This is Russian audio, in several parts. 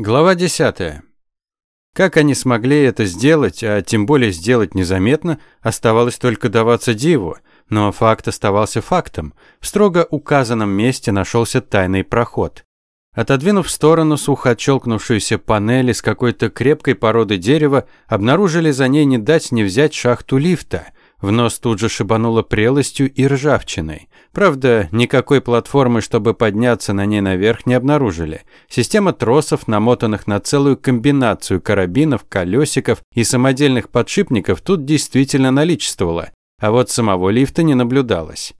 Глава 10. Как они смогли это сделать, а тем более сделать незаметно, оставалось только даваться диву. Но факт оставался фактом. В строго указанном месте нашелся тайный проход. Отодвинув в сторону сухо отщелкнувшуюся панель из какой-то крепкой породы дерева, обнаружили за ней не дать не взять шахту лифта – в нос тут же шибануло прелостью и ржавчиной. Правда, никакой платформы, чтобы подняться на ней наверх, не обнаружили. Система тросов, намотанных на целую комбинацию карабинов, колесиков и самодельных подшипников, тут действительно наличествовала. А вот самого лифта не наблюдалось.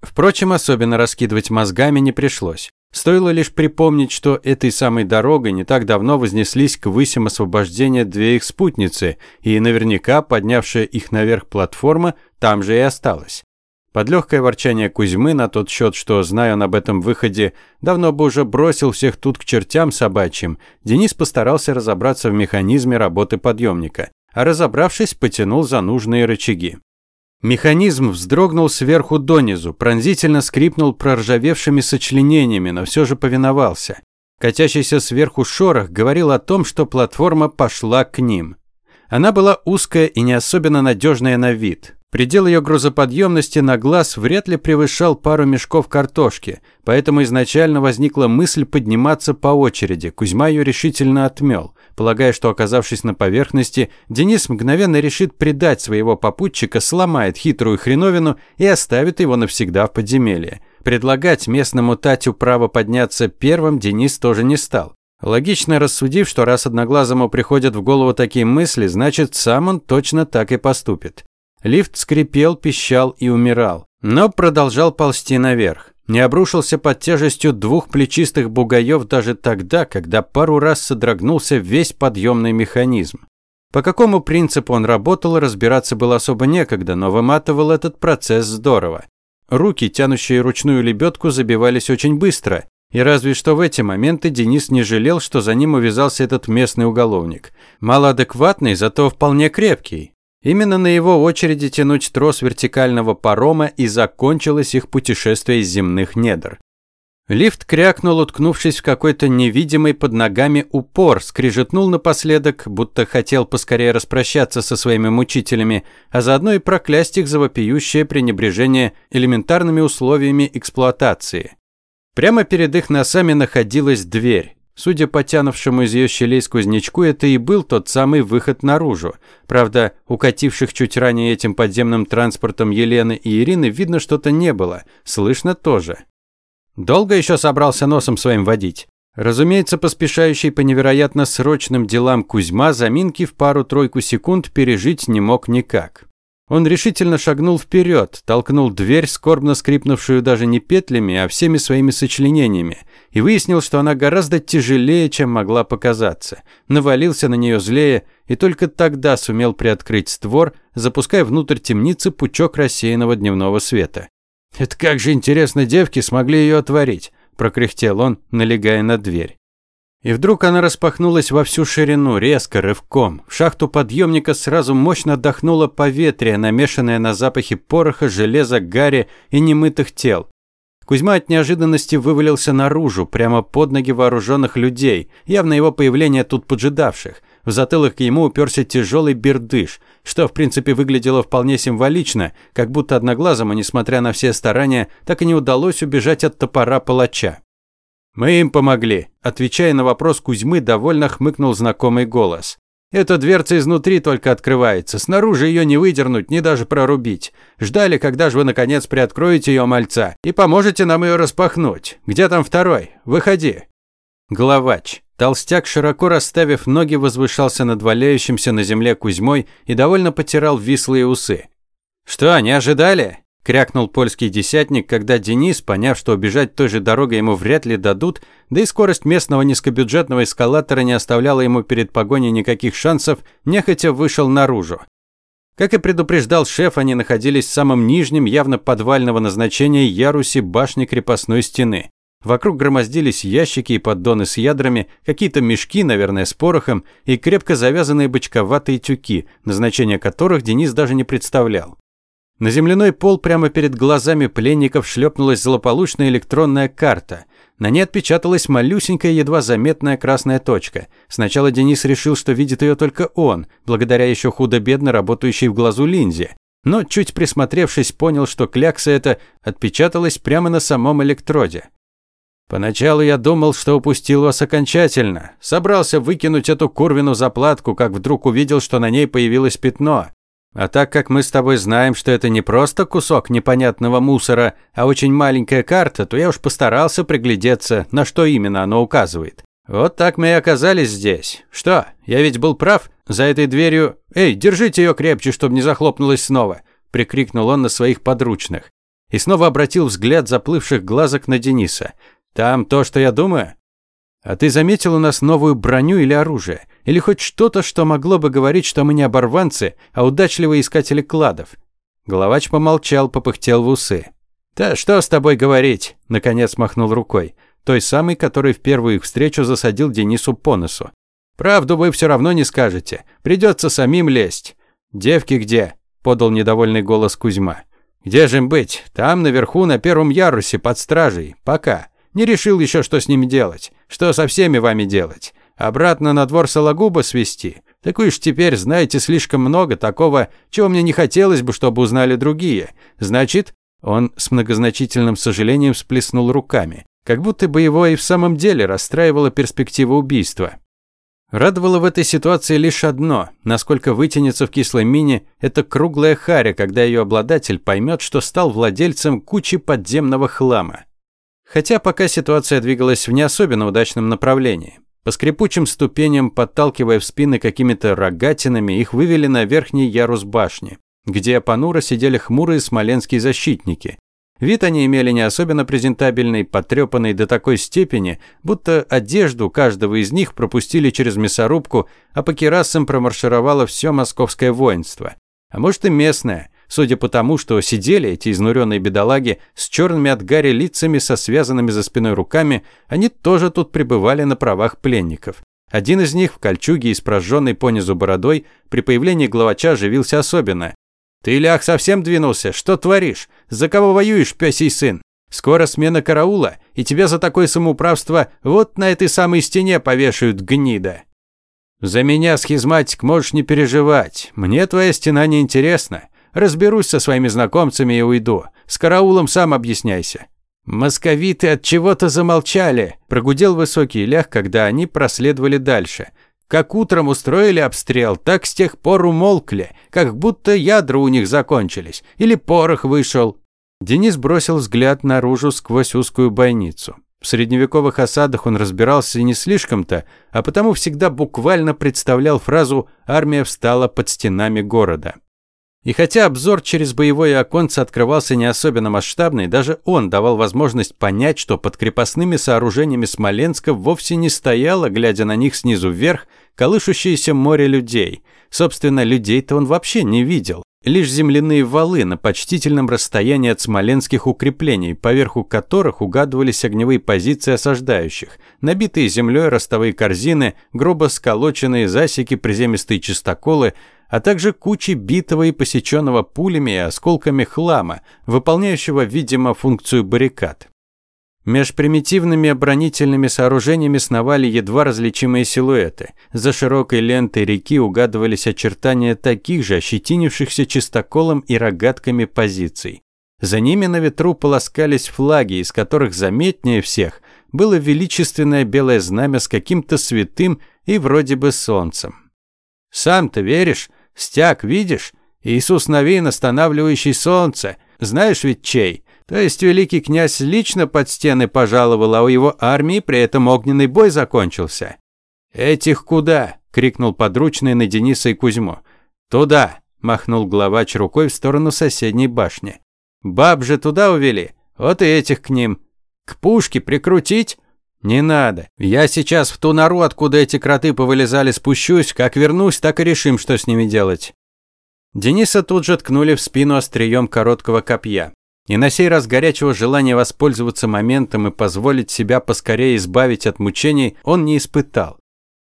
Впрочем, особенно раскидывать мозгами не пришлось. Стоило лишь припомнить, что этой самой дорогой не так давно вознеслись к высям освобождения две их спутницы, и наверняка поднявшая их наверх платформа там же и осталась. Под легкое ворчание Кузьмы на тот счет, что, зная он об этом выходе, давно бы уже бросил всех тут к чертям собачьим, Денис постарался разобраться в механизме работы подъемника, а разобравшись, потянул за нужные рычаги. Механизм вздрогнул сверху донизу, пронзительно скрипнул проржавевшими сочленениями, но все же повиновался. Катящийся сверху шорох говорил о том, что платформа пошла к ним. Она была узкая и не особенно надежная на вид. Предел ее грузоподъемности на глаз вряд ли превышал пару мешков картошки, поэтому изначально возникла мысль подниматься по очереди. Кузьма ее решительно отмел полагая, что, оказавшись на поверхности, Денис мгновенно решит предать своего попутчика, сломает хитрую хреновину и оставит его навсегда в подземелье. Предлагать местному Татю право подняться первым Денис тоже не стал. Логично рассудив, что раз одноглазому приходят в голову такие мысли, значит, сам он точно так и поступит. Лифт скрипел, пищал и умирал, но продолжал ползти наверх не обрушился под тяжестью двух плечистых бугаев даже тогда, когда пару раз содрогнулся весь подъемный механизм. По какому принципу он работал, разбираться было особо некогда, но выматывал этот процесс здорово. Руки, тянущие ручную лебедку, забивались очень быстро, и разве что в эти моменты Денис не жалел, что за ним увязался этот местный уголовник. Малоадекватный, зато вполне крепкий. Именно на его очереди тянуть трос вертикального парома и закончилось их путешествие из земных недр. Лифт крякнул, уткнувшись в какой-то невидимый под ногами упор, скрижетнул напоследок, будто хотел поскорее распрощаться со своими мучителями, а заодно и проклясть их за вопиющее пренебрежение элементарными условиями эксплуатации. Прямо перед их носами находилась дверь. Судя по тянувшему из ее щелей сквознячку, это и был тот самый выход наружу. Правда, укативших чуть ранее этим подземным транспортом Елены и Ирины видно что-то не было. Слышно тоже. Долго еще собрался носом своим водить? Разумеется, поспешающий по невероятно срочным делам Кузьма заминки в пару-тройку секунд пережить не мог никак. Он решительно шагнул вперед, толкнул дверь, скорбно скрипнувшую даже не петлями, а всеми своими сочленениями, и выяснил, что она гораздо тяжелее, чем могла показаться. Навалился на нее злее, и только тогда сумел приоткрыть створ, запуская внутрь темницы пучок рассеянного дневного света. «Это как же интересно девки смогли ее отворить», – прокряхтел он, налегая на дверь. И вдруг она распахнулась во всю ширину, резко, рывком. В шахту подъемника сразу мощно отдохнуло поветрие, намешанное на запахе пороха, железа, гари и немытых тел. Кузьма от неожиданности вывалился наружу, прямо под ноги вооруженных людей, явно его появление тут поджидавших. В затылок ему уперся тяжелый бердыш, что в принципе выглядело вполне символично, как будто одноглазому, несмотря на все старания, так и не удалось убежать от топора палача. «Мы им помогли», – отвечая на вопрос Кузьмы, довольно хмыкнул знакомый голос. «Эта дверца изнутри только открывается, снаружи ее не выдернуть, ни даже прорубить. Ждали, когда же вы наконец приоткроете ее мальца и поможете нам ее распахнуть. Где там второй? Выходи». Главач. Толстяк, широко расставив ноги, возвышался над валяющимся на земле Кузьмой и довольно потирал вислые усы. «Что, не ожидали?» Крякнул польский десятник, когда Денис, поняв, что убежать той же дорогой ему вряд ли дадут, да и скорость местного низкобюджетного эскалатора не оставляла ему перед погоней никаких шансов, нехотя вышел наружу. Как и предупреждал шеф, они находились в самом нижнем, явно подвального назначения ярусе башни крепостной стены. Вокруг громоздились ящики и поддоны с ядрами, какие-то мешки, наверное, с порохом, и крепко завязанные бочковатые тюки, назначение которых Денис даже не представлял. На земляной пол прямо перед глазами пленников шлепнулась злополучная электронная карта. На ней отпечаталась малюсенькая, едва заметная красная точка. Сначала Денис решил, что видит ее только он, благодаря еще худо-бедно работающей в глазу линзе. Но, чуть присмотревшись, понял, что клякса эта отпечаталась прямо на самом электроде. Поначалу я думал, что упустил вас окончательно. Собрался выкинуть эту курвину заплатку, как вдруг увидел, что на ней появилось пятно. А так как мы с тобой знаем, что это не просто кусок непонятного мусора, а очень маленькая карта, то я уж постарался приглядеться, на что именно оно указывает. Вот так мы и оказались здесь. Что, я ведь был прав? За этой дверью... Эй, держите ее крепче, чтобы не захлопнулась снова, прикрикнул он на своих подручных. И снова обратил взгляд заплывших глазок на Дениса. Там то, что я думаю? А ты заметил у нас новую броню или оружие? Или хоть что-то, что могло бы говорить, что мы не оборванцы, а удачливые искатели кладов?» Головач помолчал, попыхтел в усы. «Да что с тобой говорить?» – наконец махнул рукой. Той самой, который в первую их встречу засадил Денису по носу. «Правду вы все равно не скажете. Придется самим лезть». «Девки где?» – подал недовольный голос Кузьма. «Где же им быть? Там, наверху, на первом ярусе, под стражей. Пока. Не решил еще, что с ними делать. Что со всеми вами делать. Обратно на двор Сологуба свести? Так вы ж теперь знаете слишком много такого, чего мне не хотелось бы, чтобы узнали другие. Значит, он с многозначительным сожалением всплеснул руками, как будто бы его и в самом деле расстраивала перспектива убийства. Радовало в этой ситуации лишь одно – насколько вытянется в кислой мине эта круглая харя, когда ее обладатель поймет, что стал владельцем кучи подземного хлама. Хотя пока ситуация двигалась в не особенно удачном направлении. По скрипучим ступеням, подталкивая в спины какими-то рогатинами, их вывели на верхний ярус башни, где понуро сидели хмурые смоленские защитники. Вид они имели не особенно презентабельный, потрепанный до такой степени, будто одежду каждого из них пропустили через мясорубку, а по керасам промаршировало все московское воинство. А может и местное – Судя по тому, что сидели эти изнуренные бедолаги с черными от гари лицами со связанными за спиной руками, они тоже тут пребывали на правах пленников. Один из них в кольчуге и с понизу бородой при появлении главача оживился особенно. «Ты, лях, совсем двинулся? Что творишь? За кого воюешь, пёсий сын? Скоро смена караула, и тебя за такое самоуправство вот на этой самой стене повешают, гнида!» «За меня, схизматик, можешь не переживать. Мне твоя стена не интересна. Разберусь со своими знакомцами и уйду. С караулом сам объясняйся». «Московиты от чего-то замолчали», – прогудел высокий лях, когда они проследовали дальше. Как утром устроили обстрел, так с тех пор умолкли, как будто ядра у них закончились, или порох вышел. Денис бросил взгляд наружу сквозь узкую бойницу. В средневековых осадах он разбирался не слишком-то, а потому всегда буквально представлял фразу «армия встала под стенами города». И хотя обзор через боевое оконце открывался не особенно масштабный, даже он давал возможность понять, что под крепостными сооружениями Смоленска вовсе не стояло, глядя на них снизу вверх, колышущееся море людей. Собственно, людей-то он вообще не видел. Лишь земляные валы на почтительном расстоянии от смоленских укреплений, поверху которых угадывались огневые позиции осаждающих, набитые землей ростовые корзины, грубо сколоченные засеки, приземистые чистоколы – а также кучи битого и посеченного пулями и осколками хлама, выполняющего, видимо, функцию баррикад. Меж примитивными оборонительными сооружениями сновали едва различимые силуэты. За широкой лентой реки угадывались очертания таких же ощетинившихся чистоколом и рогатками позиций. За ними на ветру полоскались флаги, из которых заметнее всех было величественное белое знамя с каким-то святым и вроде бы солнцем. «Сам-то веришь?» Стяг, видишь? Иисус Новин, останавливающий солнце. Знаешь ведь чей? То есть великий князь лично под стены пожаловал, а у его армии при этом огненный бой закончился. «Этих куда?» – крикнул подручный на Дениса и Кузьму. «Туда!» – махнул главач рукой в сторону соседней башни. «Баб же туда увели, вот и этих к ним. К пушке прикрутить?» «Не надо. Я сейчас в ту нору, откуда эти кроты повылезали, спущусь. Как вернусь, так и решим, что с ними делать». Дениса тут же ткнули в спину острием короткого копья. И на сей раз горячего желания воспользоваться моментом и позволить себя поскорее избавить от мучений он не испытал.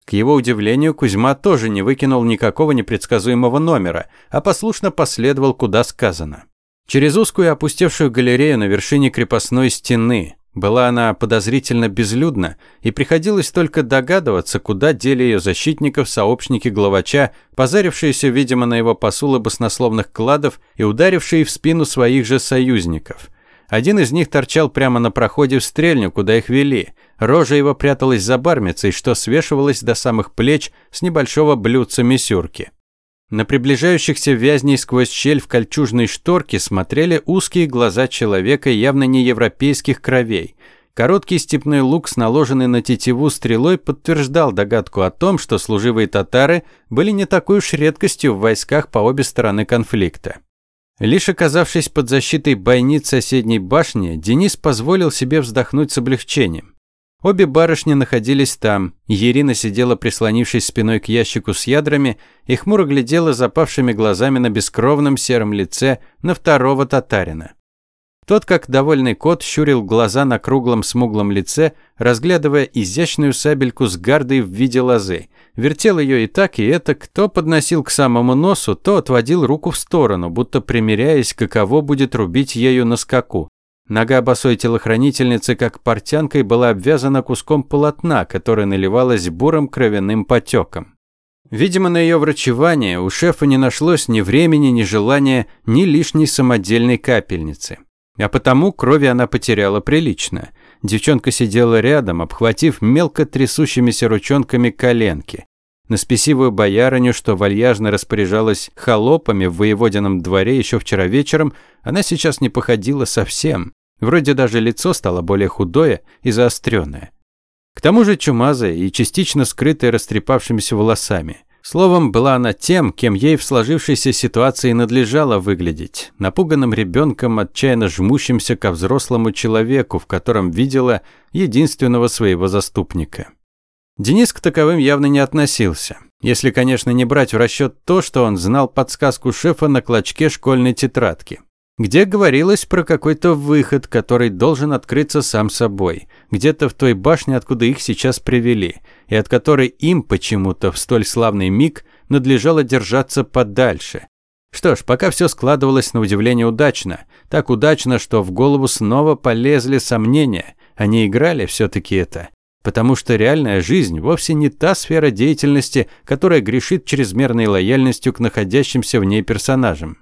К его удивлению, Кузьма тоже не выкинул никакого непредсказуемого номера, а послушно последовал куда сказано. Через узкую опустевшую галерею на вершине крепостной стены. Была она подозрительно безлюдна, и приходилось только догадываться, куда дели ее защитников сообщники главача, позарившиеся, видимо, на его посулы баснословных кладов и ударившие в спину своих же союзников. Один из них торчал прямо на проходе в стрельню, куда их вели. Рожа его пряталась за бармицей, что свешивалось до самых плеч с небольшого блюдца мисюрки. На приближающихся вязней сквозь щель в кольчужной шторке смотрели узкие глаза человека явно не европейских кровей. Короткий степной лук с наложенной на тетиву стрелой подтверждал догадку о том, что служивые татары были не такой уж редкостью в войсках по обе стороны конфликта. Лишь оказавшись под защитой бойниц соседней башни, Денис позволил себе вздохнуть с облегчением. Обе барышни находились там. Ирина сидела, прислонившись спиной к ящику с ядрами, и хмуро глядела запавшими глазами на бескровном сером лице на второго татарина. Тот, как довольный кот, щурил глаза на круглом смуглом лице, разглядывая изящную сабельку с гардой в виде лозы. Вертел ее и так, и это, кто подносил к самому носу, то отводил руку в сторону, будто примеряясь, каково будет рубить ею на скаку. Нога босой телохранительницы, как портянкой, была обвязана куском полотна, которое наливалось бурым кровяным потеком. Видимо, на ее врачевание у шефа не нашлось ни времени, ни желания, ни лишней самодельной капельницы. А потому крови она потеряла прилично. Девчонка сидела рядом, обхватив мелко трясущимися ручонками коленки. На спесивую боярыню, что вальяжно распоряжалась холопами в воеводином дворе еще вчера вечером, она сейчас не походила совсем. Вроде даже лицо стало более худое и заостренное. К тому же чумазая и частично скрытая растрепавшимися волосами. Словом, была она тем, кем ей в сложившейся ситуации надлежало выглядеть. Напуганным ребенком, отчаянно жмущимся ко взрослому человеку, в котором видела единственного своего заступника. Денис к таковым явно не относился. Если, конечно, не брать в расчет то, что он знал подсказку шефа на клочке школьной тетрадки, где говорилось про какой-то выход, который должен открыться сам собой, где-то в той башне, откуда их сейчас привели, и от которой им почему-то в столь славный миг надлежало держаться подальше. Что ж, пока все складывалось на удивление удачно. Так удачно, что в голову снова полезли сомнения. Они играли все-таки это. Потому что реальная жизнь вовсе не та сфера деятельности, которая грешит чрезмерной лояльностью к находящимся в ней персонажам.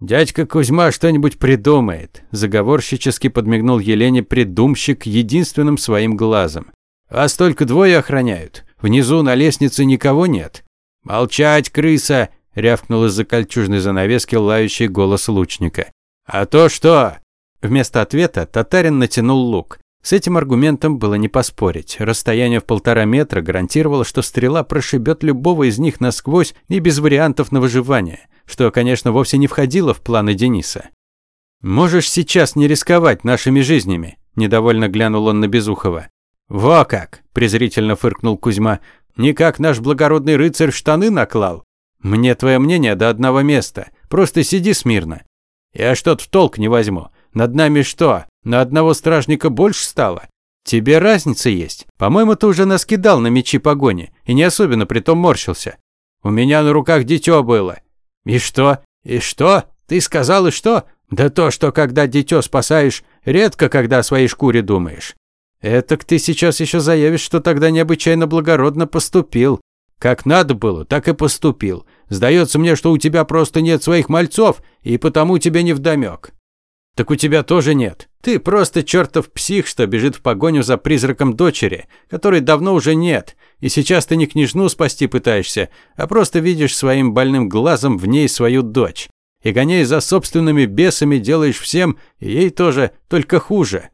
«Дядька Кузьма что-нибудь придумает», – заговорщически подмигнул Елене придумщик единственным своим глазом. «Вас только двое охраняют. Внизу на лестнице никого нет». «Молчать, крыса!» – рявкнул из-за кольчужной занавески лающий голос лучника. «А то что?» Вместо ответа татарин натянул лук. С этим аргументом было не поспорить. Расстояние в полтора метра гарантировало, что стрела прошибет любого из них насквозь и без вариантов на выживание, что, конечно, вовсе не входило в планы Дениса. «Можешь сейчас не рисковать нашими жизнями», – недовольно глянул он на Безухова. «Во как!» – презрительно фыркнул Кузьма. «Никак наш благородный рыцарь штаны наклал. Мне твое мнение до одного места. Просто сиди смирно. Я что-то в толк не возьму. Над нами что, на одного стражника больше стало? Тебе разница есть. По-моему, ты уже нас кидал на мечи погони, и не особенно притом морщился. У меня на руках дитё было. И что? И что? Ты сказал и что? Да то, что когда дитё спасаешь, редко когда о своей шкуре думаешь. Этак ты сейчас еще заявишь, что тогда необычайно благородно поступил. Как надо было, так и поступил. Сдается мне, что у тебя просто нет своих мальцов, и потому тебе не вдомек. Так у тебя тоже нет. Ты просто чертов псих, что бежит в погоню за призраком дочери, которой давно уже нет. И сейчас ты не княжну спасти пытаешься, а просто видишь своим больным глазом в ней свою дочь. И гоняя за собственными бесами делаешь всем, и ей тоже, только хуже.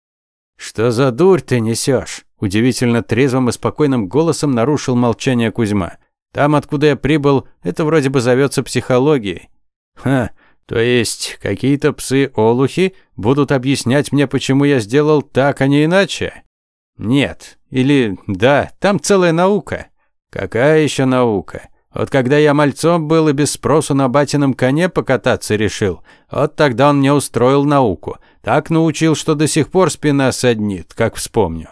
Что за дурь ты несешь? Удивительно трезвым и спокойным голосом нарушил молчание Кузьма. Там, откуда я прибыл, это вроде бы зовется психологией. Ха, то есть какие-то псы-олухи будут объяснять мне, почему я сделал так, а не иначе? Нет. Или да, там целая наука. Какая еще наука? Вот когда я мальцом был и без спросу на батином коне покататься решил, вот тогда он мне устроил науку. Так научил, что до сих пор спина саднит, как вспомню.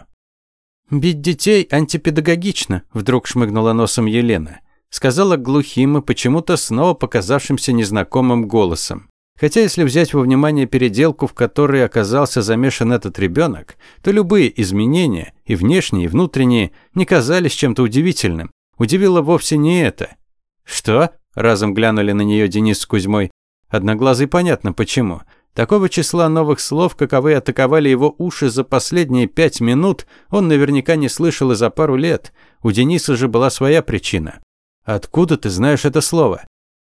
«Бить детей антипедагогично», – вдруг шмыгнула носом Елена сказала глухим и почему-то снова показавшимся незнакомым голосом. Хотя если взять во внимание переделку, в которой оказался замешан этот ребенок, то любые изменения, и внешние, и внутренние, не казались чем-то удивительным. Удивило вовсе не это. «Что?» – разом глянули на нее Денис с Кузьмой. Одноглазый понятно почему. Такого числа новых слов, каковы атаковали его уши за последние пять минут, он наверняка не слышал и за пару лет. У Дениса же была своя причина. «Откуда ты знаешь это слово?»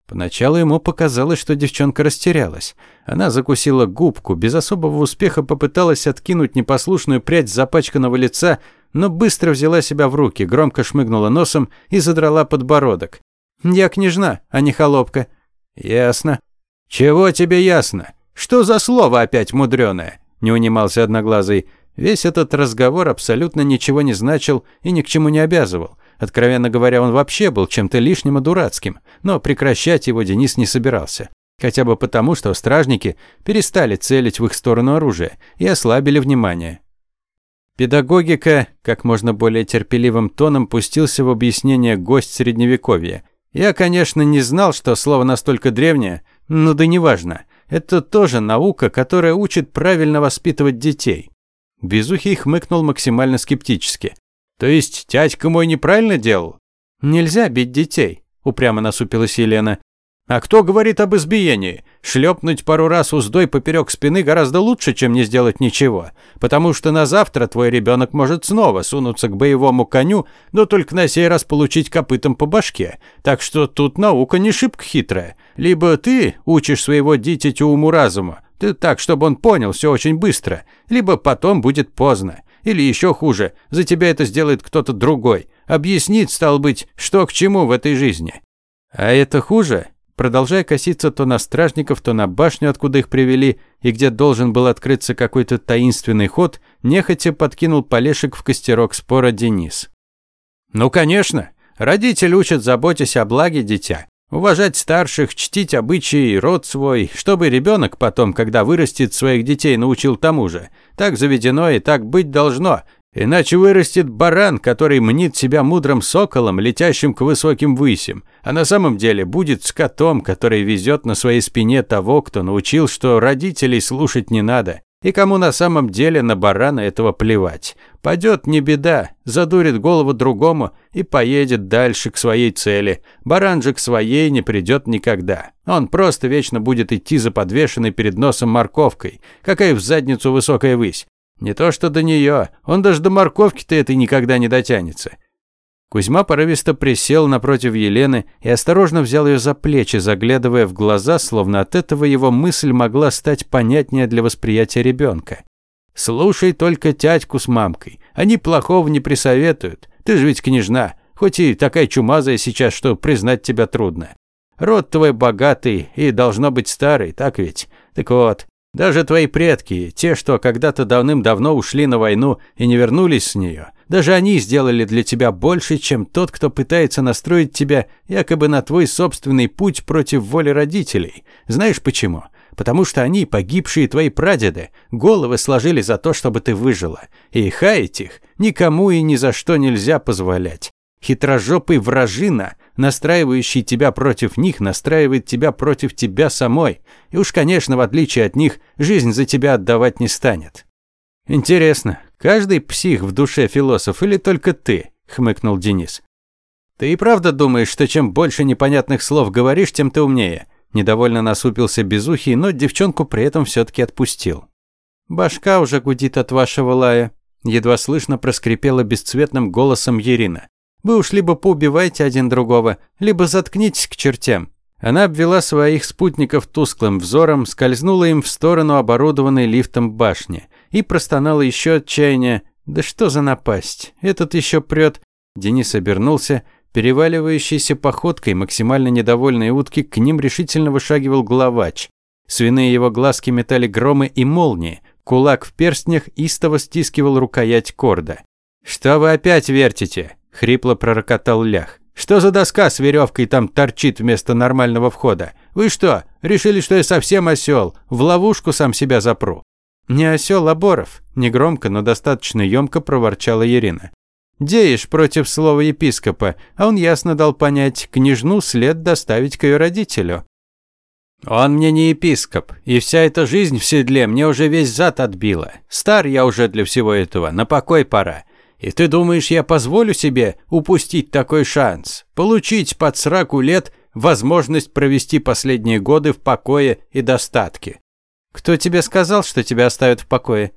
Поначалу ему показалось, что девчонка растерялась. Она закусила губку, без особого успеха попыталась откинуть непослушную прядь запачканного лица, но быстро взяла себя в руки, громко шмыгнула носом и задрала подбородок. «Я княжна, а не холопка». «Ясно». «Чего тебе ясно? Что за слово опять мудрёное?» – не унимался Одноглазый. Весь этот разговор абсолютно ничего не значил и ни к чему не обязывал. Откровенно говоря, он вообще был чем-то лишним и дурацким, но прекращать его Денис не собирался. Хотя бы потому, что стражники перестали целить в их сторону оружие и ослабили внимание. Педагогика, как можно более терпеливым тоном, пустился в объяснение гость Средневековья. Я, конечно, не знал, что слово настолько древнее, но да неважно. Это тоже наука, которая учит правильно воспитывать детей. Безухий хмыкнул максимально скептически. То есть тятька мой неправильно делал? Нельзя бить детей, упрямо насупилась Елена. А кто говорит об избиении? Шлепнуть пару раз уздой поперек спины гораздо лучше, чем не сделать ничего. Потому что на завтра твой ребенок может снова сунуться к боевому коню, но только на сей раз получить копытом по башке. Так что тут наука не шибко хитрая. Либо ты учишь своего дитятю уму-разуму, ты так, чтобы он понял все очень быстро, либо потом будет поздно. Или еще хуже, за тебя это сделает кто-то другой. Объяснит, стал быть, что к чему в этой жизни. А это хуже? Продолжая коситься то на стражников, то на башню, откуда их привели, и где должен был открыться какой-то таинственный ход, нехотя подкинул полешек в костерок спора Денис. «Ну, конечно. Родитель учит, заботясь о благе дитя. Уважать старших, чтить обычаи и род свой, чтобы ребенок потом, когда вырастет, своих детей научил тому же. Так заведено и так быть должно. Иначе вырастет баран, который мнит себя мудрым соколом, летящим к высоким высям, а на самом деле будет скотом, который везет на своей спине того, кто научил, что родителей слушать не надо. И кому на самом деле на барана этого плевать. Падет не беда, задурит голову другому и поедет дальше к своей цели. Баран же к своей не придет никогда. Он просто вечно будет идти за подвешенной перед носом морковкой. Какая в задницу высокая высь. Не то что до нее, он даже до морковки-то этой никогда не дотянется. Кузьма порывисто присел напротив Елены и осторожно взял ее за плечи, заглядывая в глаза, словно от этого его мысль могла стать понятнее для восприятия ребенка. «Слушай только тятьку с мамкой. Они плохого не присоветуют. Ты же ведь княжна, хоть и такая чумазая сейчас, что признать тебя трудно. Род твой богатый и должно быть старый, так ведь? Так вот, даже твои предки, те, что когда-то давным-давно ушли на войну и не вернулись с нее, даже они сделали для тебя больше, чем тот, кто пытается настроить тебя якобы на твой собственный путь против воли родителей. Знаешь почему? Потому что они, погибшие твои прадеды, головы сложили за то, чтобы ты выжила. И хаять их никому и ни за что нельзя позволять. Хитрожопый вражина, настраивающий тебя против них, настраивает тебя против тебя самой. И уж, конечно, в отличие от них, жизнь за тебя отдавать не станет. Интересно, каждый псих в душе философ или только ты? хмыкнул Денис. Ты и правда думаешь, что чем больше непонятных слов говоришь, тем ты умнее? Недовольно насупился Безухий, но девчонку при этом все-таки отпустил. Башка уже гудит от вашего лая. Едва слышно проскрипела бесцветным голосом Ерина. Вы уж либо поубивайте один другого, либо заткнитесь к чертям». Она обвела своих спутников тусклым взором, скользнула им в сторону оборудованной лифтом башни и простонала еще отчаяние. «Да что за напасть? Этот еще прет!» Денис обернулся. Переваливающейся походкой максимально недовольной утки к ним решительно вышагивал главач. Свиные его глазки метали громы и молнии. Кулак в перстнях истово стискивал рукоять корда. «Что вы опять вертите?» – хрипло пророкотал лях. «Что за доска с веревкой там торчит вместо нормального входа? Вы что, решили, что я совсем осел? В ловушку сам себя запру?» «Не осел, а Боров», – негромко, но достаточно емко проворчала Ирина. «Деешь против слова епископа, а он ясно дал понять, княжну след доставить к ее родителю». Он мне не епископ, и вся эта жизнь в седле мне уже весь зад отбила. Стар я уже для всего этого, на покой пора. И ты думаешь, я позволю себе упустить такой шанс? Получить под сраку лет возможность провести последние годы в покое и достатке? Кто тебе сказал, что тебя оставят в покое?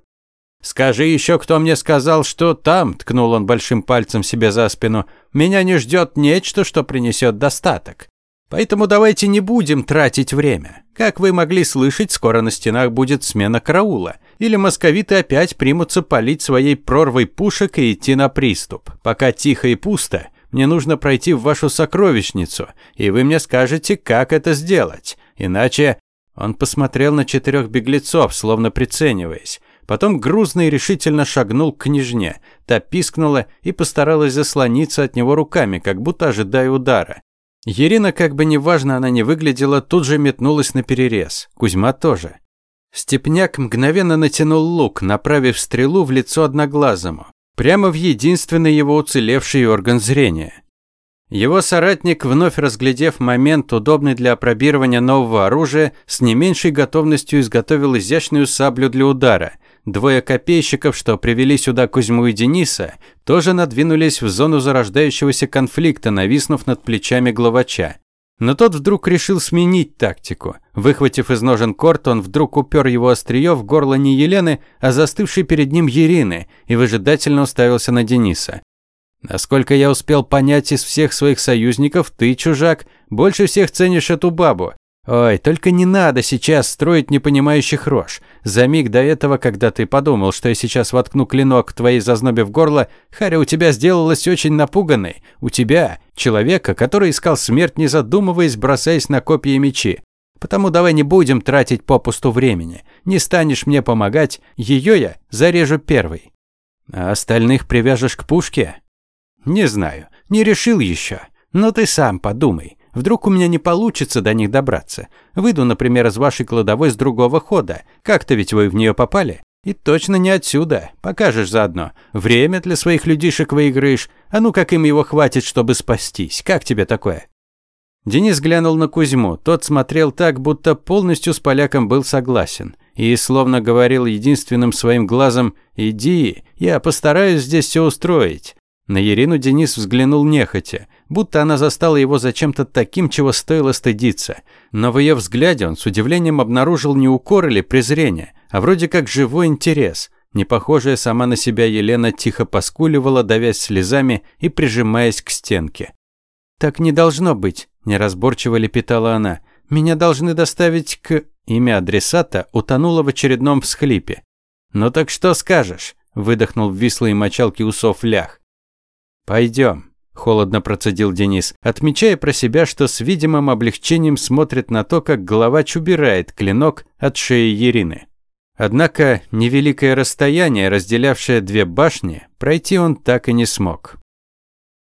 Скажи еще, кто мне сказал, что там, ткнул он большим пальцем себе за спину, меня не ждет нечто, что принесет достаток. Поэтому давайте не будем тратить время. Как вы могли слышать, скоро на стенах будет смена караула. Или московиты опять примутся палить своей прорвой пушек и идти на приступ. Пока тихо и пусто, мне нужно пройти в вашу сокровищницу, и вы мне скажете, как это сделать. Иначе... Он посмотрел на четырех беглецов, словно прицениваясь. Потом грузно и решительно шагнул к княжне. Та пискнула и постаралась заслониться от него руками, как будто ожидая удара. Ирина, как бы неважно она не выглядела, тут же метнулась на перерез. Кузьма тоже. Степняк мгновенно натянул лук, направив стрелу в лицо одноглазому. Прямо в единственный его уцелевший орган зрения. Его соратник, вновь разглядев момент, удобный для опробирования нового оружия, с не меньшей готовностью изготовил изящную саблю для удара – Двое копейщиков, что привели сюда Кузьму и Дениса, тоже надвинулись в зону зарождающегося конфликта, нависнув над плечами главача. Но тот вдруг решил сменить тактику. Выхватив из ножен корт, он вдруг упер его острие в горло не Елены, а застывшей перед ним Ирины, и выжидательно уставился на Дениса. «Насколько я успел понять из всех своих союзников, ты, чужак, больше всех ценишь эту бабу. Ой, только не надо сейчас строить непонимающих рож. За миг до этого, когда ты подумал, что я сейчас воткну клинок твоей зазнобе в горло, Харя у тебя сделалась очень напуганной. У тебя, человека, который искал смерть, не задумываясь, бросаясь на копья и мечи. Потому давай не будем тратить попусту времени. Не станешь мне помогать, ее я зарежу первый. А остальных привяжешь к пушке? Не знаю, не решил еще. Но ты сам подумай. Вдруг у меня не получится до них добраться. Выйду, например, из вашей кладовой с другого хода. Как-то ведь вы в нее попали. И точно не отсюда. Покажешь заодно. Время для своих людишек выиграешь. А ну как им его хватит, чтобы спастись. Как тебе такое? Денис глянул на Кузьму. Тот смотрел так, будто полностью с поляком был согласен. И словно говорил единственным своим глазом «Иди, я постараюсь здесь все устроить». На Ирину Денис взглянул нехотя, будто она застала его за чем-то таким, чего стоило стыдиться. Но в ее взгляде он с удивлением обнаружил не укор или презрение, а вроде как живой интерес. Не похожая сама на себя Елена тихо поскуливала, давясь слезами и прижимаясь к стенке. «Так не должно быть», – неразборчиво лепетала она. «Меня должны доставить к...» Имя адресата утонуло в очередном всхлипе. «Ну так что скажешь?» – выдохнул в вислые мочалки усов лях. «Пойдем», – холодно процедил Денис, отмечая про себя, что с видимым облегчением смотрит на то, как главач убирает клинок от шеи Ирины. Однако невеликое расстояние, разделявшее две башни, пройти он так и не смог.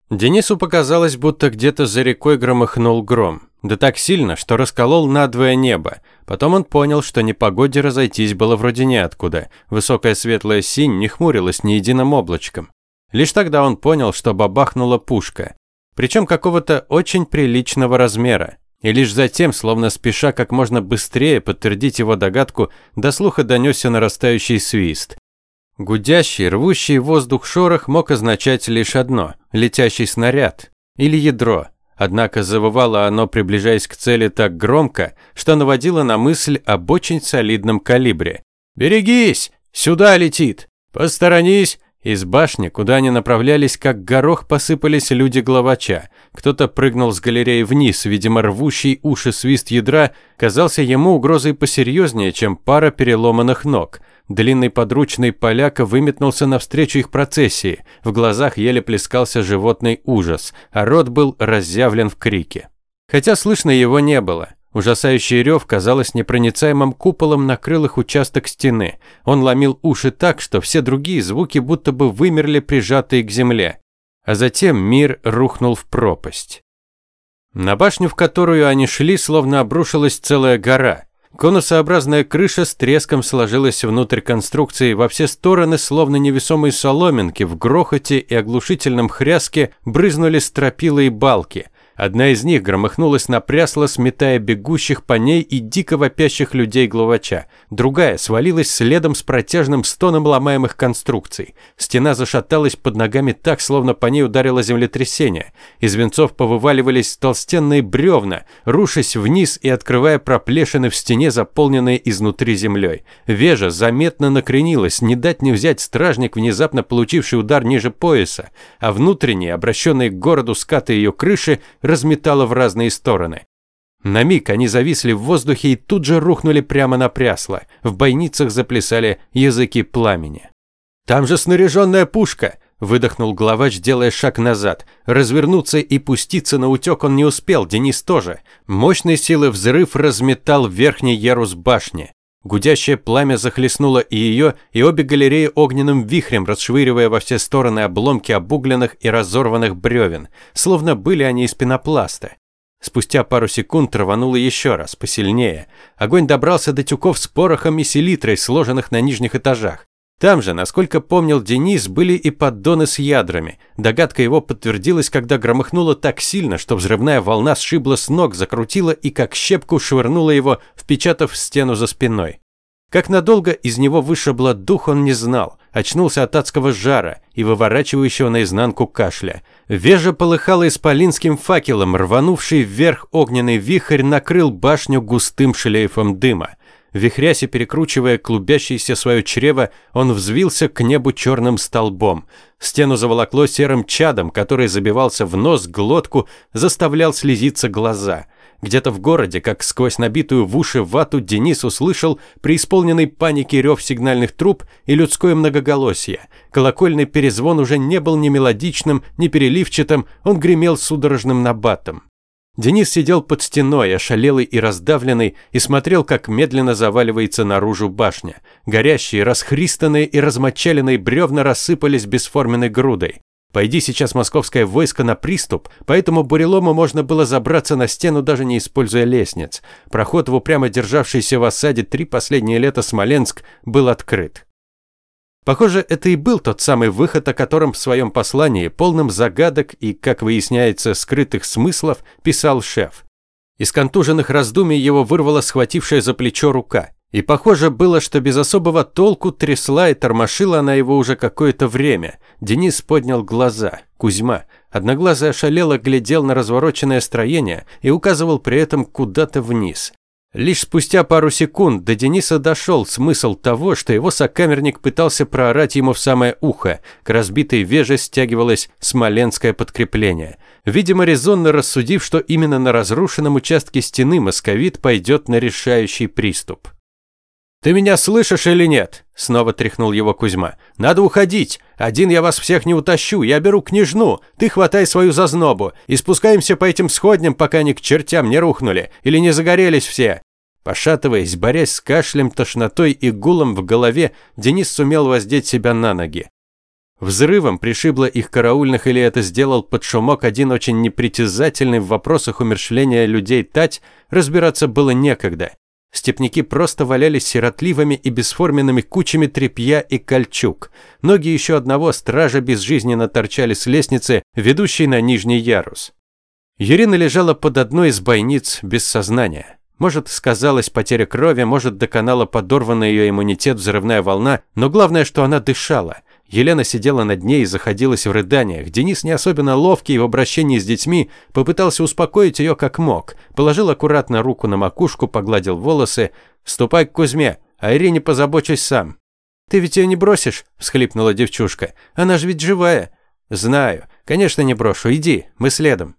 Денису показалось, будто где-то за рекой громыхнул гром. Да так сильно, что расколол надвое небо. Потом он понял, что непогоде разойтись было вроде неоткуда. Высокая светлая синь не хмурилась ни единым облачком. Лишь тогда он понял, что бабахнула пушка. Причем какого-то очень приличного размера. И лишь затем, словно спеша как можно быстрее подтвердить его догадку, до слуха донесся нарастающий свист. Гудящий, рвущий воздух шорох мог означать лишь одно – летящий снаряд или ядро. Однако завывало оно, приближаясь к цели так громко, что наводило на мысль об очень солидном калибре. «Берегись! Сюда летит! Посторонись! Из башни, куда они направлялись, как горох посыпались люди главача. Кто-то прыгнул с галереи вниз, видимо, рвущий уши свист ядра казался ему угрозой посерьезнее, чем пара переломанных ног. Длинный подручный поляка выметнулся навстречу их процессии. В глазах еле плескался животный ужас, а рот был разъявлен в крике. Хотя слышно его не было. Ужасающий рев, казалось, непроницаемым куполом накрыл их участок стены. Он ломил уши так, что все другие звуки будто бы вымерли, прижатые к земле. А затем мир рухнул в пропасть. На башню, в которую они шли, словно обрушилась целая гора. Конусообразная крыша с треском сложилась внутрь конструкции во все стороны, словно невесомые соломинки, в грохоте и оглушительном хряске брызнули стропила и балки – Одна из них громыхнулась на прясло, сметая бегущих по ней и дико вопящих людей главача. Другая свалилась следом с протяжным стоном ломаемых конструкций. Стена зашаталась под ногами так, словно по ней ударило землетрясение. Из венцов повываливались толстенные бревна, рушась вниз и открывая проплешины в стене, заполненные изнутри землей. Вежа заметно накренилась, не дать не взять стражник, внезапно получивший удар ниже пояса, а внутренние, обращенные к городу скаты ее крыши, разметало в разные стороны. На миг они зависли в воздухе и тут же рухнули прямо на прясло. В бойницах заплясали языки пламени. «Там же снаряженная пушка!» – выдохнул главач, делая шаг назад. Развернуться и пуститься на утек он не успел, Денис тоже. Мощной силы взрыв разметал верхний ярус башни. Гудящее пламя захлестнуло и ее, и обе галереи огненным вихрем, расшвыривая во все стороны обломки обугленных и разорванных бревен, словно были они из пенопласта. Спустя пару секунд рвануло еще раз, посильнее. Огонь добрался до тюков с порохом и селитрой, сложенных на нижних этажах. Там же, насколько помнил Денис, были и поддоны с ядрами. Догадка его подтвердилась, когда громыхнуло так сильно, что взрывная волна сшибла с ног, закрутила и как щепку швырнула его, впечатав стену за спиной. Как надолго из него вышибло дух, он не знал. Очнулся от адского жара и выворачивающего наизнанку кашля. Вежа полыхала исполинским факелом, рванувший вверх огненный вихрь накрыл башню густым шлейфом дыма. Вихрясь и перекручивая клубящееся свое чрево, он взвился к небу черным столбом. Стену заволокло серым чадом, который забивался в нос, глотку, заставлял слезиться глаза. Где-то в городе, как сквозь набитую в уши вату, Денис услышал преисполненный паники рев сигнальных труб и людское многоголосие. Колокольный перезвон уже не был ни мелодичным, ни переливчатым, он гремел судорожным набатом. Денис сидел под стеной, ошалелый и раздавленный, и смотрел, как медленно заваливается наружу башня. Горящие, расхристанные и размочаленные бревна рассыпались бесформенной грудой. Пойди сейчас московское войско на приступ, поэтому бурелому можно было забраться на стену, даже не используя лестниц. Проход в упрямо державшийся в осаде три последние лета Смоленск был открыт. Похоже, это и был тот самый выход, о котором в своем послании, полном загадок и, как выясняется, скрытых смыслов, писал шеф. Из контуженных раздумий его вырвала схватившая за плечо рука. И похоже было, что без особого толку трясла и тормошила она его уже какое-то время. Денис поднял глаза. Кузьма. Одноглазый ошалело глядел на развороченное строение и указывал при этом куда-то вниз. Лишь спустя пару секунд до Дениса дошел смысл того, что его сокамерник пытался проорать ему в самое ухо. К разбитой веже стягивалось смоленское подкрепление. Видимо, резонно рассудив, что именно на разрушенном участке стены московит пойдет на решающий приступ. «Ты меня слышишь или нет?» – снова тряхнул его Кузьма. «Надо уходить. Один я вас всех не утащу. Я беру княжну. Ты хватай свою зазнобу. И спускаемся по этим сходням, пока они к чертям не рухнули. Или не загорелись все». Пошатываясь, борясь с кашлем, тошнотой и гулом в голове, Денис сумел воздеть себя на ноги. Взрывом пришибло их караульных или это сделал под шумок один очень непритязательный в вопросах умершления людей Тать, разбираться было некогда. Степники просто валялись сиротливыми и бесформенными кучами тряпья и кольчуг. Ноги еще одного стража безжизненно торчали с лестницы, ведущей на нижний ярус. Ирина лежала под одной из бойниц без сознания. Может, сказалась потеря крови, может, доконала подорванный ее иммунитет взрывная волна, но главное, что она дышала. Елена сидела над ней и заходилась в рыданиях. Денис, не особенно ловкий в обращении с детьми, попытался успокоить ее как мог. Положил аккуратно руку на макушку, погладил волосы. «Ступай к Кузьме, а Ирине позабочусь сам». «Ты ведь ее не бросишь?» – всхлипнула девчушка. «Она же ведь живая». «Знаю. Конечно, не брошу. Иди, мы следом».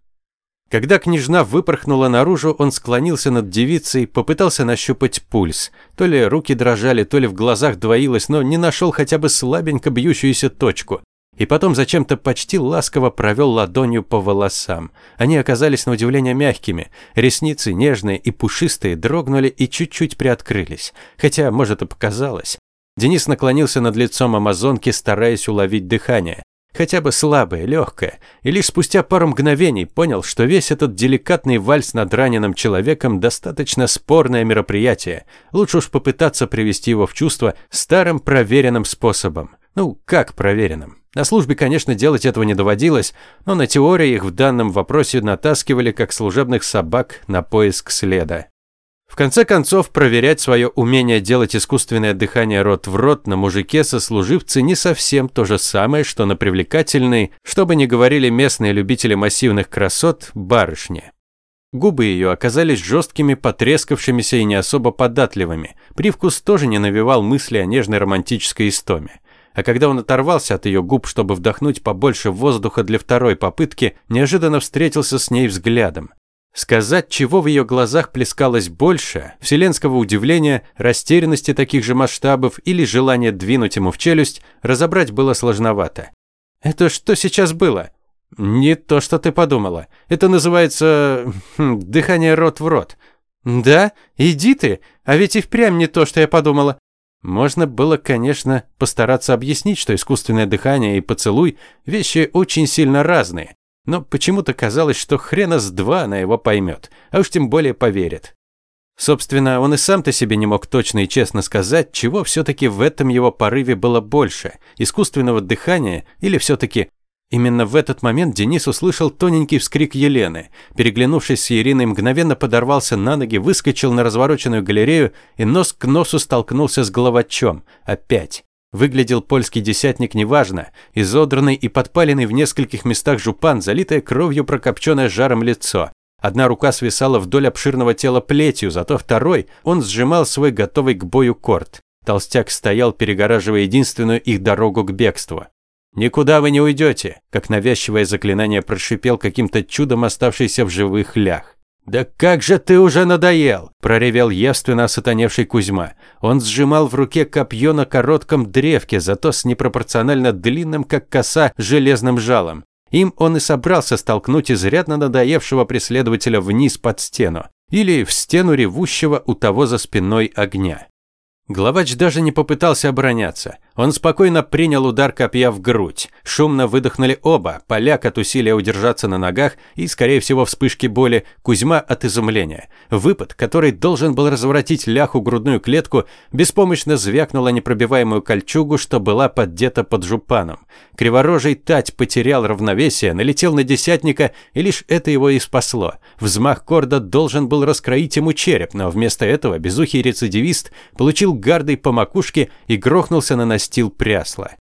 Когда княжна выпорхнула наружу, он склонился над девицей, попытался нащупать пульс. То ли руки дрожали, то ли в глазах двоилось, но не нашел хотя бы слабенько бьющуюся точку. И потом зачем-то почти ласково провел ладонью по волосам. Они оказались на удивление мягкими. Ресницы нежные и пушистые дрогнули и чуть-чуть приоткрылись. Хотя, может, и показалось. Денис наклонился над лицом амазонки, стараясь уловить дыхание. Хотя бы слабое, легкое. И лишь спустя пару мгновений понял, что весь этот деликатный вальс над раненым человеком достаточно спорное мероприятие. Лучше уж попытаться привести его в чувство старым проверенным способом. Ну, как проверенным? На службе, конечно, делать этого не доводилось, но на теории их в данном вопросе натаскивали как служебных собак на поиск следа. В конце концов, проверять свое умение делать искусственное дыхание рот в рот на мужике сослуживцы не совсем то же самое, что на привлекательной, что бы ни говорили местные любители массивных красот, барышне. Губы ее оказались жесткими, потрескавшимися и не особо податливыми. Привкус тоже не навевал мысли о нежной романтической истоме. А когда он оторвался от ее губ, чтобы вдохнуть побольше воздуха для второй попытки, неожиданно встретился с ней взглядом. Сказать, чего в ее глазах плескалось больше, вселенского удивления, растерянности таких же масштабов или желания двинуть ему в челюсть, разобрать было сложновато. «Это что сейчас было?» «Не то, что ты подумала. Это называется... Хм, дыхание рот в рот». «Да? Иди ты. А ведь и впрямь не то, что я подумала». Можно было, конечно, постараться объяснить, что искусственное дыхание и поцелуй – вещи очень сильно разные. Но почему-то казалось, что хрена с два она его поймет, а уж тем более поверит. Собственно, он и сам-то себе не мог точно и честно сказать, чего все-таки в этом его порыве было больше – искусственного дыхания или все-таки Именно в этот момент Денис услышал тоненький вскрик Елены. Переглянувшись с Ириной, мгновенно подорвался на ноги, выскочил на развороченную галерею и нос к носу столкнулся с головачом. Опять. Выглядел польский десятник неважно, изодранный и подпаленный в нескольких местах жупан, залитое кровью прокопченное жаром лицо. Одна рука свисала вдоль обширного тела плетью, зато второй он сжимал свой готовый к бою корт. Толстяк стоял, перегораживая единственную их дорогу к бегству. «Никуда вы не уйдете», как навязчивое заклинание прошипел каким-то чудом оставшийся в живых лях. «Да как же ты уже надоел!» – проревел явственно осатаневший Кузьма. Он сжимал в руке копье на коротком древке, зато с непропорционально длинным, как коса, железным жалом. Им он и собрался столкнуть изрядно надоевшего преследователя вниз под стену. Или в стену ревущего у того за спиной огня. Главач даже не попытался обороняться. Он спокойно принял удар копья в грудь. Шумно выдохнули оба, поляк от усилия удержаться на ногах и, скорее всего, вспышки боли, Кузьма от изумления. Выпад, который должен был разворотить ляху грудную клетку, беспомощно звякнула непробиваемую кольчугу, что была поддета под жупаном. Криворожий тать потерял равновесие, налетел на десятника, и лишь это его и спасло. Взмах корда должен был раскроить ему череп, но вместо этого безухий рецидивист получил гардой по макушке и грохнулся на настил прясла.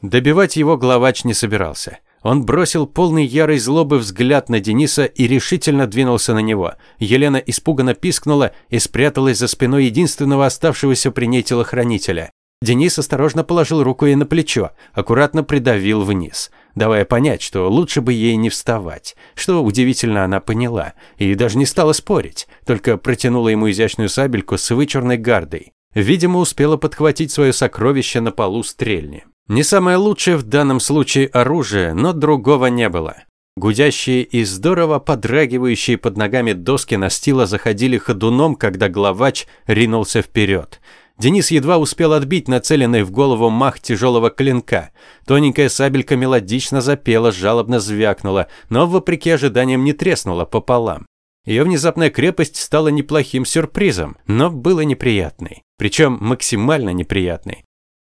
Добивать его главач не собирался. Он бросил полный ярой злобы взгляд на Дениса и решительно двинулся на него. Елена испуганно пискнула и спряталась за спиной единственного оставшегося при ней телохранителя. Денис осторожно положил руку ей на плечо, аккуратно придавил вниз, давая понять, что лучше бы ей не вставать. Что удивительно она поняла и даже не стала спорить, только протянула ему изящную сабельку с вычурной гардой. Видимо, успела подхватить свое сокровище на полу стрельни. Не самое лучшее в данном случае оружие, но другого не было. Гудящие и здорово подрагивающие под ногами доски настила заходили ходуном, когда главач ринулся вперед. Денис едва успел отбить нацеленный в голову мах тяжелого клинка. Тоненькая сабелька мелодично запела, жалобно звякнула, но, вопреки ожиданиям, не треснула пополам. Ее внезапная крепость стала неплохим сюрпризом, но было неприятной. Причем максимально неприятной.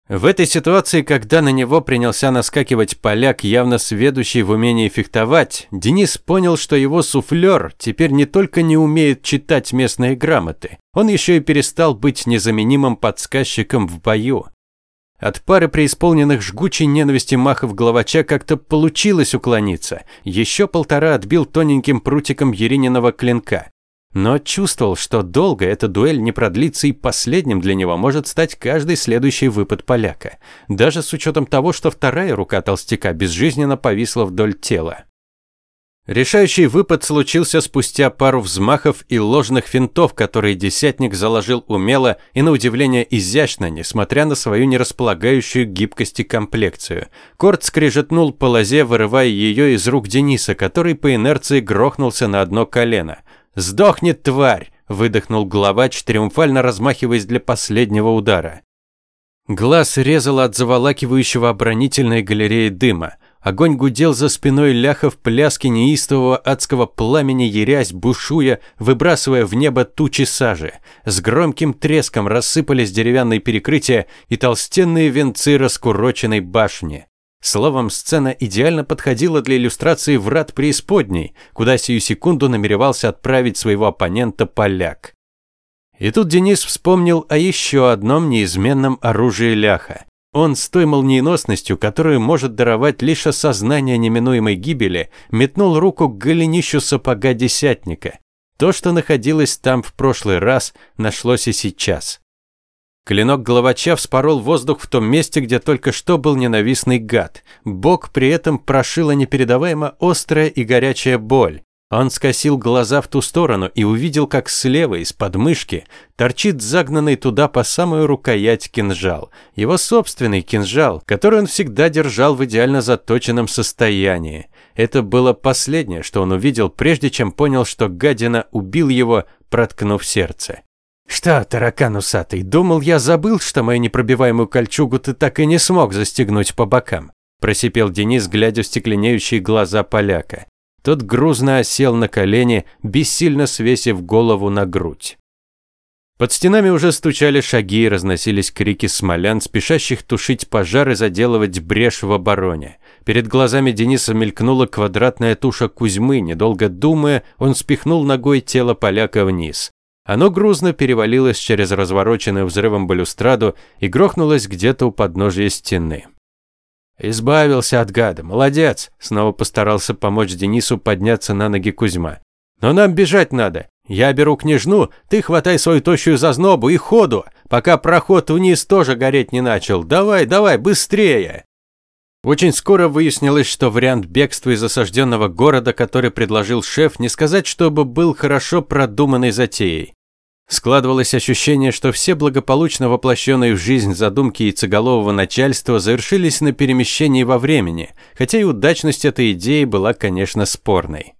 В этой ситуации, когда на него принялся наскакивать поляк, явно сведущий в умении фехтовать, Денис понял, что его суфлер теперь не только не умеет читать местные грамоты, он еще и перестал быть незаменимым подсказчиком в бою. От пары преисполненных жгучей ненависти махов главача как-то получилось уклониться. Еще полтора отбил тоненьким прутиком Ерининого клинка. Но чувствовал, что долго эта дуэль не продлится и последним для него может стать каждый следующий выпад поляка. Даже с учетом того, что вторая рука толстяка безжизненно повисла вдоль тела. Решающий выпад случился спустя пару взмахов и ложных финтов, которые десятник заложил умело и на удивление изящно, несмотря на свою нерасполагающую гибкости комплекцию. Корт скрежетнул по лозе, вырывая ее из рук Дениса, который по инерции грохнулся на одно колено. «Сдохнет, тварь!» – выдохнул главач, триумфально размахиваясь для последнего удара. Глаз резал от заволакивающего оборонительной галереи дыма. Огонь гудел за спиной ляха в пляске неистового адского пламени, ярясь, бушуя, выбрасывая в небо тучи сажи. С громким треском рассыпались деревянные перекрытия и толстенные венцы раскуроченной башни. Словом, сцена идеально подходила для иллюстрации врат преисподней, куда сию секунду намеревался отправить своего оппонента поляк. И тут Денис вспомнил о еще одном неизменном оружии ляха. Он с той молниеносностью, которую может даровать лишь осознание неминуемой гибели, метнул руку к голенищу сапога десятника. То, что находилось там в прошлый раз, нашлось и сейчас. Клинок головача вспорол воздух в том месте, где только что был ненавистный гад. Бок при этом прошила непередаваемо острая и горячая боль. Он скосил глаза в ту сторону и увидел, как слева из подмышки торчит загнанный туда по самую рукоять кинжал. Его собственный кинжал, который он всегда держал в идеально заточенном состоянии. Это было последнее, что он увидел, прежде чем понял, что гадина убил его, проткнув сердце. «Что, таракан усатый, думал, я забыл, что мою непробиваемую кольчугу ты так и не смог застегнуть по бокам?» Просипел Денис, глядя в стекленеющие глаза поляка. Тот грузно осел на колени, бессильно свесив голову на грудь. Под стенами уже стучали шаги и разносились крики смолян, спешащих тушить пожар и заделывать брешь в обороне. Перед глазами Дениса мелькнула квадратная туша Кузьмы. Недолго думая, он спихнул ногой тело поляка вниз. Оно грузно перевалилось через развороченную взрывом балюстраду и грохнулось где-то у подножия стены. «Избавился от гада, молодец!» Снова постарался помочь Денису подняться на ноги Кузьма. «Но нам бежать надо. Я беру княжну, ты хватай свою тощую зазнобу и ходу, пока проход вниз тоже гореть не начал. Давай, давай, быстрее!» Очень скоро выяснилось, что вариант бегства из осажденного города, который предложил шеф, не сказать, чтобы был хорошо продуманной затеей. Складывалось ощущение, что все благополучно воплощенные в жизнь задумки яйцеголового начальства завершились на перемещении во времени, хотя и удачность этой идеи была, конечно, спорной.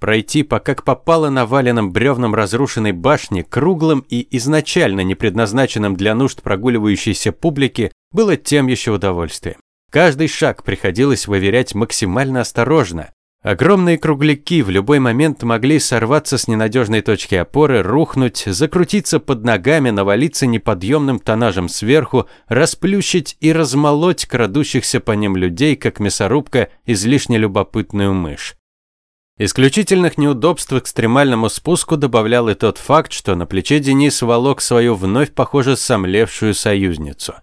Пройти по как попало наваленным бревнам разрушенной башни, круглым и изначально не предназначенным для нужд прогуливающейся публики, было тем еще удовольствием. Каждый шаг приходилось выверять максимально осторожно. Огромные кругляки в любой момент могли сорваться с ненадежной точки опоры, рухнуть, закрутиться под ногами, навалиться неподъемным тоннажем сверху, расплющить и размолоть крадущихся по ним людей, как мясорубка, излишне любопытную мышь. Исключительных неудобств к экстремальному спуску добавлял и тот факт, что на плече Денис волок свою вновь, похоже, сомлевшую союзницу.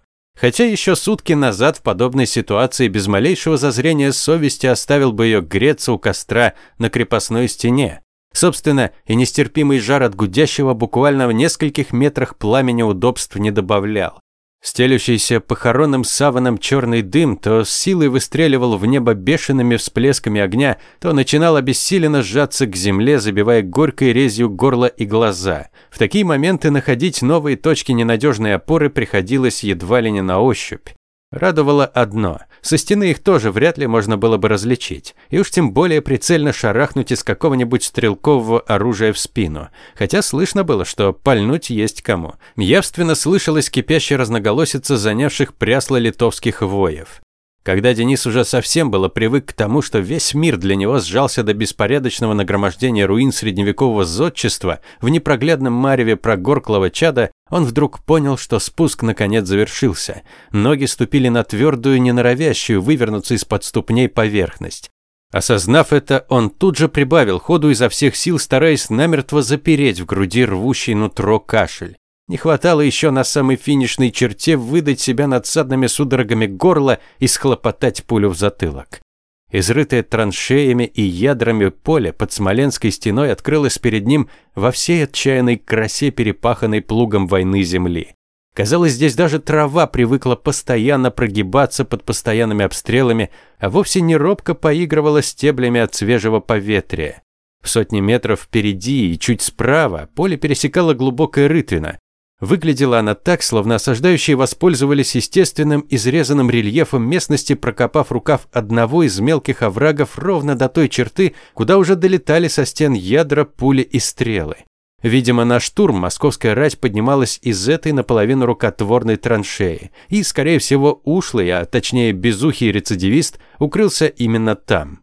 Хотя еще сутки назад в подобной ситуации без малейшего зазрения совести оставил бы ее греться у костра на крепостной стене. Собственно, и нестерпимый жар от гудящего буквально в нескольких метрах пламени удобств не добавлял. Стелющийся похоронным саваном черный дым то с силой выстреливал в небо бешеными всплесками огня, то начинал обессиленно сжаться к земле, забивая горькой резью горло и глаза. В такие моменты находить новые точки ненадежной опоры приходилось едва ли не на ощупь. Радовало одно – со стены их тоже вряд ли можно было бы различить, и уж тем более прицельно шарахнуть из какого-нибудь стрелкового оружия в спину. Хотя слышно было, что пальнуть есть кому. Явственно слышалась кипящая разноголосица занявших прясло литовских воев. Когда Денис уже совсем было привык к тому, что весь мир для него сжался до беспорядочного нагромождения руин средневекового зодчества в непроглядном мареве прогорклого чада, он вдруг понял, что спуск наконец завершился. Ноги ступили на твердую, неноровящую вывернуться из-под ступней поверхность. Осознав это, он тут же прибавил ходу изо всех сил, стараясь намертво запереть в груди рвущий нутро кашель. Не хватало еще на самой финишной черте выдать себя надсадными судорогами горла и схлопотать пулю в затылок. Изрытое траншеями и ядрами поле под Смоленской стеной открылось перед ним во всей отчаянной красе перепаханной плугом войны земли. Казалось, здесь даже трава привыкла постоянно прогибаться под постоянными обстрелами, а вовсе не робко поигрывала стеблями от свежего поветрия. В сотни метров впереди и чуть справа поле пересекала глубокая рытвина, Выглядела она так, словно осаждающие воспользовались естественным изрезанным рельефом местности, прокопав рукав одного из мелких оврагов ровно до той черты, куда уже долетали со стен ядра, пули и стрелы. Видимо, на штурм московская рать поднималась из этой наполовину рукотворной траншеи, и, скорее всего, ушлый, а точнее безухий рецидивист укрылся именно там.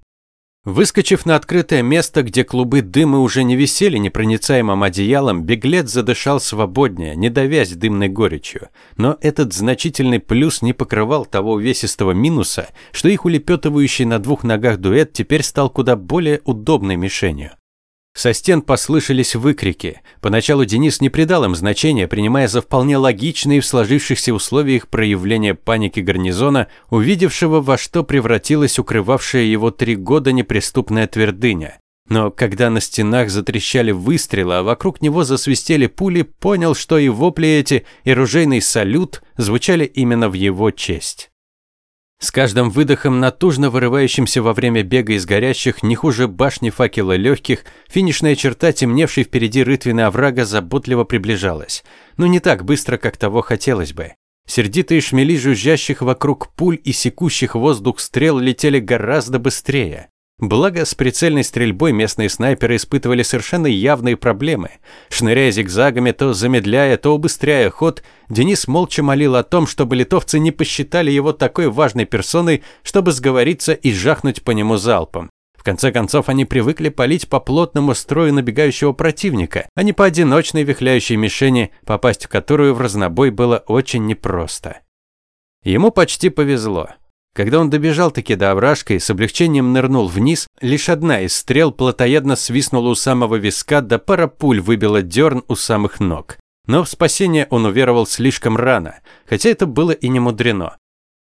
Выскочив на открытое место, где клубы дыма уже не висели непроницаемым одеялом, беглец задышал свободнее, не давясь дымной горечью. Но этот значительный плюс не покрывал того увесистого минуса, что их улепетывающий на двух ногах дуэт теперь стал куда более удобной мишенью. Со стен послышались выкрики. Поначалу Денис не придал им значения, принимая за вполне логичные в сложившихся условиях проявления паники гарнизона, увидевшего, во что превратилась укрывавшая его три года неприступная твердыня. Но когда на стенах затрещали выстрелы, а вокруг него засвистели пули, понял, что и вопли эти, и ружейный салют звучали именно в его честь. С каждым выдохом, натужно вырывающимся во время бега из горящих, не хуже башни факела легких, финишная черта, темневшей впереди рытвины оврага, заботливо приближалась. Но не так быстро, как того хотелось бы. Сердитые шмели жужжащих вокруг пуль и секущих воздух стрел летели гораздо быстрее. Благо, с прицельной стрельбой местные снайперы испытывали совершенно явные проблемы. Шныряя зигзагами, то замедляя, то убыстряя ход, Денис молча молил о том, чтобы литовцы не посчитали его такой важной персоной, чтобы сговориться и жахнуть по нему залпом. В конце концов, они привыкли палить по плотному строю набегающего противника, а не по одиночной вихляющей мишени, попасть в которую в разнобой было очень непросто. Ему почти повезло. Когда он добежал таки до овражка и с облегчением нырнул вниз, лишь одна из стрел плотоядно свистнула у самого виска, да пара пуль выбила дерн у самых ног. Но в спасение он уверовал слишком рано, хотя это было и не мудрено.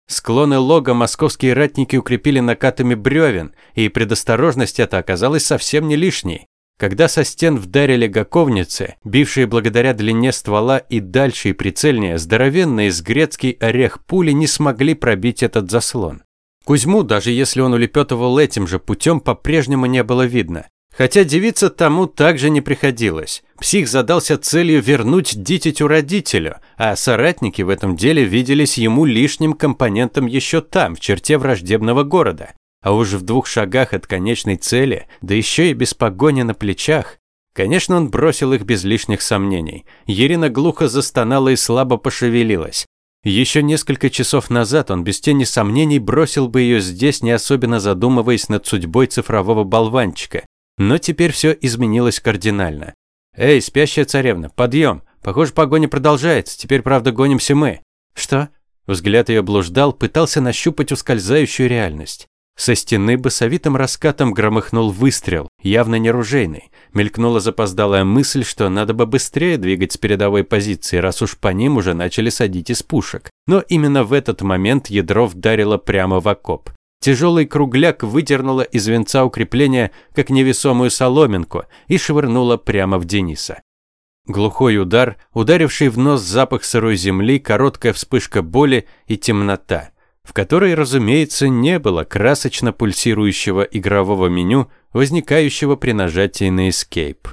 Склоны лога московские ратники укрепили накатами бревен, и предосторожность эта оказалась совсем не лишней. Когда со стен вдарили гаковницы, бившие благодаря длине ствола и дальше и прицельнее, здоровенные с грецкий орех пули не смогли пробить этот заслон. Кузьму, даже если он улепетывал этим же путем, по-прежнему не было видно. Хотя девица тому также не приходилось. Псих задался целью вернуть дитятю родителю, а соратники в этом деле виделись ему лишним компонентом еще там, в черте враждебного города. А уж в двух шагах от конечной цели, да еще и без погони на плечах. Конечно, он бросил их без лишних сомнений. Ерина глухо застонала и слабо пошевелилась. Еще несколько часов назад он без тени сомнений бросил бы ее здесь, не особенно задумываясь над судьбой цифрового болванчика. Но теперь все изменилось кардинально. «Эй, спящая царевна, подъем! Похоже, погоня продолжается, теперь, правда, гонимся мы». «Что?» Взгляд ее блуждал, пытался нащупать ускользающую реальность. Со стены басовитым раскатом громыхнул выстрел, явно не ружейный. Мелькнула запоздалая мысль, что надо бы быстрее двигать с передовой позиции, раз уж по ним уже начали садить из пушек. Но именно в этот момент ядро вдарило прямо в окоп. Тяжелый кругляк выдернуло из венца укрепления, как невесомую соломинку, и швырнуло прямо в Дениса. Глухой удар, ударивший в нос запах сырой земли, короткая вспышка боли и темнота – в которой, разумеется, не было красочно пульсирующего игрового меню, возникающего при нажатии на Escape.